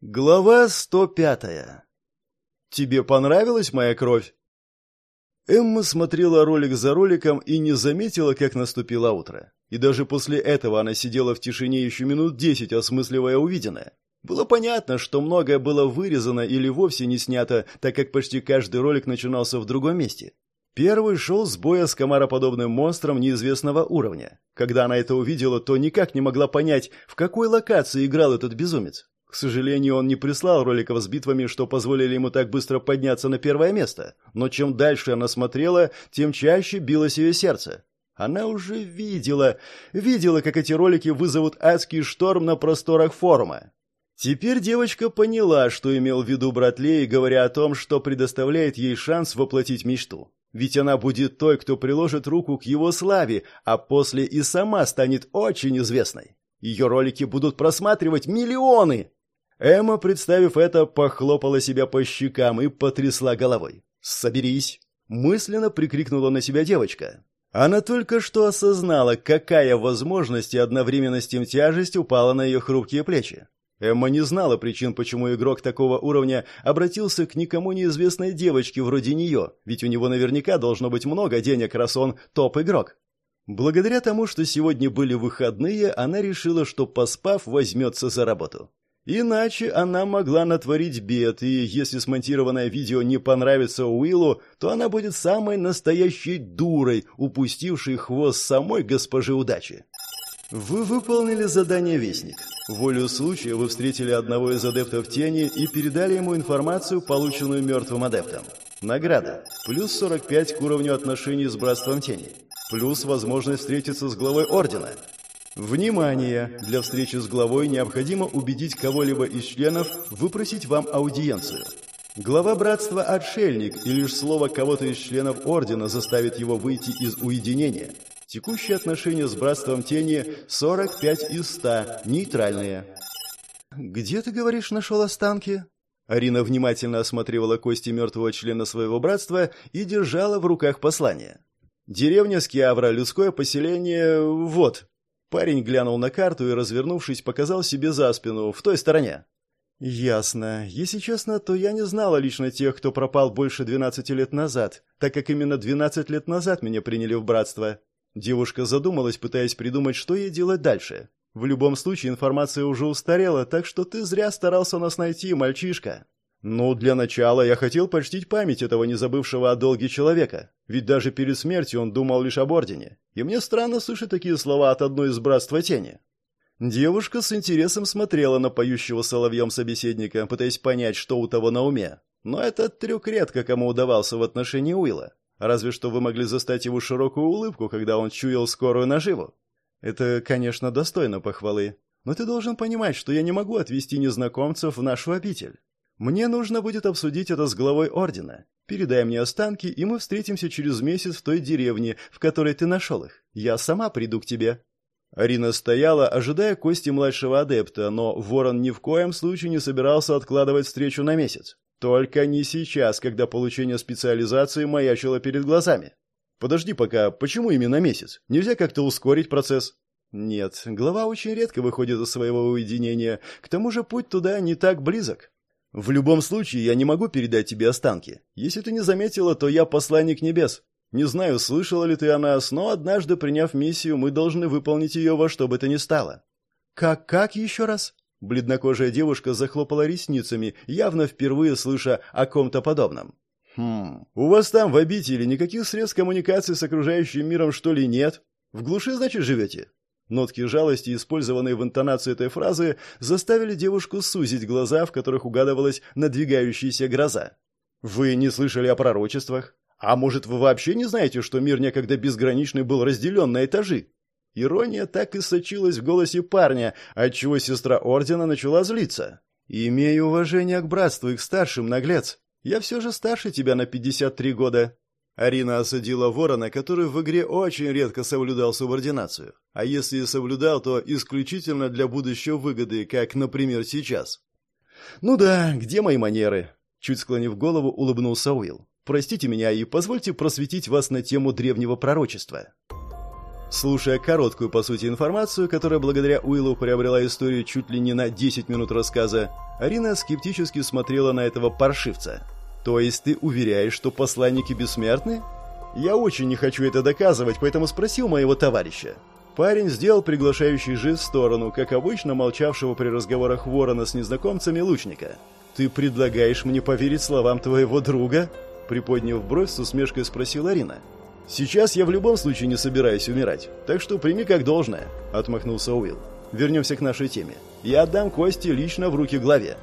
Глава 105. Тебе понравилась моя кровь? Эмма смотрела ролик за роликом и не заметила, как наступило утро. И даже после этого она сидела в тишине еще минут десять, осмысливая увиденное. Было понятно, что многое было вырезано или вовсе не снято, так как почти каждый ролик начинался в другом месте. Первый шел с боя с комароподобным монстром неизвестного уровня. Когда она это увидела, то никак не могла понять, в какой локации играл этот безумец. К сожалению, он не прислал роликов с битвами, что позволили ему так быстро подняться на первое место. Но чем дальше она смотрела, тем чаще билось ее сердце. Она уже видела, видела, как эти ролики вызовут адский шторм на просторах форума. Теперь девочка поняла, что имел в виду Братлей, говоря о том, что предоставляет ей шанс воплотить мечту. Ведь она будет той, кто приложит руку к его славе, а после и сама станет очень известной. Ее ролики будут просматривать миллионы. Эмма, представив это, похлопала себя по щекам и потрясла головой. «Соберись!» – мысленно прикрикнула на себя девочка. Она только что осознала, какая возможность и одновременно с тем тяжесть упала на ее хрупкие плечи. Эмма не знала причин, почему игрок такого уровня обратился к никому неизвестной девочке вроде нее, ведь у него наверняка должно быть много денег, раз он топ-игрок. Благодаря тому, что сегодня были выходные, она решила, что, поспав, возьмется за работу. Иначе она могла натворить бед, и если смонтированное видео не понравится Уиллу, то она будет самой настоящей дурой, упустившей хвост самой госпожи удачи. Вы выполнили задание «Вестник». Волю случая вы встретили одного из адептов тени и передали ему информацию, полученную мертвым адептом. Награда. Плюс 45 к уровню отношений с Братством Тени. Плюс возможность встретиться с главой Ордена. Внимание! Для встречи с главой необходимо убедить кого-либо из членов выпросить вам аудиенцию. Глава братства – отшельник, и лишь слово кого-то из членов ордена заставит его выйти из уединения. Текущие отношения с братством тени – 45 из 100, нейтральные. «Где, ты говоришь, нашел останки?» Арина внимательно осматривала кости мертвого члена своего братства и держала в руках послание. «Деревня Скиавра, людское поселение... вот». Парень глянул на карту и, развернувшись, показал себе за спину, в той стороне. «Ясно. Если честно, то я не знала лично тех, кто пропал больше 12 лет назад, так как именно 12 лет назад меня приняли в братство». Девушка задумалась, пытаясь придумать, что ей делать дальше. «В любом случае, информация уже устарела, так что ты зря старался нас найти, мальчишка». «Ну, для начала я хотел почтить память этого незабывшего о долге человека, ведь даже перед смертью он думал лишь об Ордене, и мне странно слышать такие слова от одной из Братства Тени». Девушка с интересом смотрела на поющего соловьем собеседника, пытаясь понять, что у того на уме. Но этот трюк редко кому удавался в отношении Уилла. Разве что вы могли застать его широкую улыбку, когда он чуял скорую наживу. Это, конечно, достойно похвалы. Но ты должен понимать, что я не могу отвести незнакомцев в нашу обитель. Мне нужно будет обсудить это с главой ордена. Передай мне останки, и мы встретимся через месяц в той деревне, в которой ты нашел их. Я сама приду к тебе». Арина стояла, ожидая кости младшего адепта, но Ворон ни в коем случае не собирался откладывать встречу на месяц. Только не сейчас, когда получение специализации маячило перед глазами. Подожди пока, почему именно месяц? Нельзя как-то ускорить процесс? Нет, глава очень редко выходит из своего уединения. К тому же путь туда не так близок. В любом случае, я не могу передать тебе останки. Если ты не заметила, то я посланник небес. Не знаю, слышала ли ты о нас, но однажды, приняв миссию, мы должны выполнить ее во что бы то ни стало. Как, как еще раз? Бледнокожая девушка захлопала ресницами, явно впервые слыша о ком-то подобном. «Хм, у вас там в обители никаких средств коммуникации с окружающим миром, что ли, нет? В глуши, значит, живете?» Нотки жалости, использованные в интонации этой фразы, заставили девушку сузить глаза, в которых угадывалась надвигающаяся гроза. «Вы не слышали о пророчествах? А может, вы вообще не знаете, что мир некогда безграничный был разделен на этажи?» Ирония так и сочилась в голосе парня, отчего сестра Ордена начала злиться. «Имею уважение к братству и к старшим, наглец. Я все же старше тебя на 53 года». Арина осадила ворона, который в игре очень редко соблюдал субординацию. А если и соблюдал, то исключительно для будущей выгоды, как, например, сейчас. «Ну да, где мои манеры?» Чуть склонив голову, улыбнулся Уилл. «Простите меня и позвольте просветить вас на тему древнего пророчества». Слушая короткую, по сути, информацию, которая благодаря Уиллу приобрела историю чуть ли не на 10 минут рассказа, Арина скептически смотрела на этого паршивца. «То есть ты уверяешь, что посланники бессмертны?» «Я очень не хочу это доказывать, поэтому спросил моего товарища». Парень сделал приглашающий жест в сторону, как обычно молчавшего при разговорах ворона с незнакомцами лучника. «Ты предлагаешь мне поверить словам твоего друга?» Приподняв бровь, с усмешкой спросила Арина. «Сейчас я в любом случае не собираюсь умирать, так что прими как должное», — отмахнулся Уилл. «Вернемся к нашей теме. Я отдам кости лично в руки главе».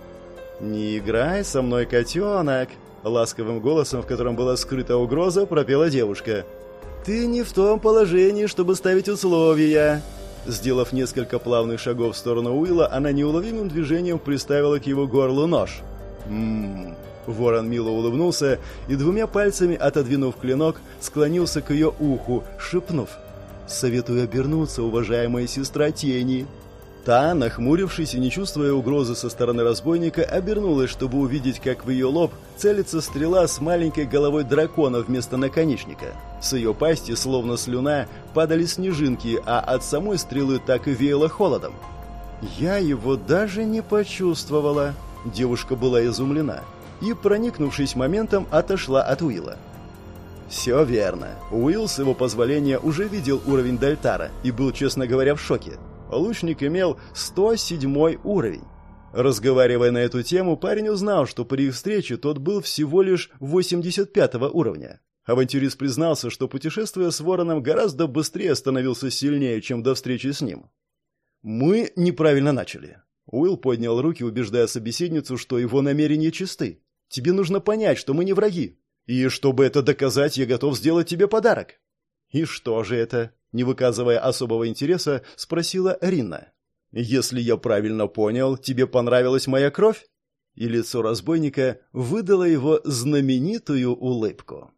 «Не играй со мной, котенок», — ласковым голосом, в котором была скрыта угроза, пропела девушка. «Ты не в том положении, чтобы ставить условия». Сделав несколько плавных шагов в сторону Уилла, она неуловимым движением приставила к его горлу нож. «Ммм, Ворон мило улыбнулся и двумя пальцами, отодвинув клинок, склонился к ее уху, шепнув «Советую обернуться, уважаемая сестра тени». Та, нахмурившись и не чувствуя угрозы со стороны разбойника, обернулась, чтобы увидеть, как в ее лоб целится стрела с маленькой головой дракона вместо наконечника. С ее пасти, словно слюна, падали снежинки, а от самой стрелы так и веяло холодом. «Я его даже не почувствовала», — девушка была изумлена и, проникнувшись моментом, отошла от Уилла. Все верно. Уилл, с его позволения, уже видел уровень Дальтара и был, честно говоря, в шоке. Лучник имел 107 уровень. Разговаривая на эту тему, парень узнал, что при их встрече тот был всего лишь 85 уровня. Авантюрист признался, что путешествуя с Вороном гораздо быстрее становился сильнее, чем до встречи с ним. «Мы неправильно начали». Уилл поднял руки, убеждая собеседницу, что его намерения чисты. Тебе нужно понять, что мы не враги. И чтобы это доказать, я готов сделать тебе подарок». «И что же это?» – не выказывая особого интереса, спросила Ринна. «Если я правильно понял, тебе понравилась моя кровь?» И лицо разбойника выдало его знаменитую улыбку.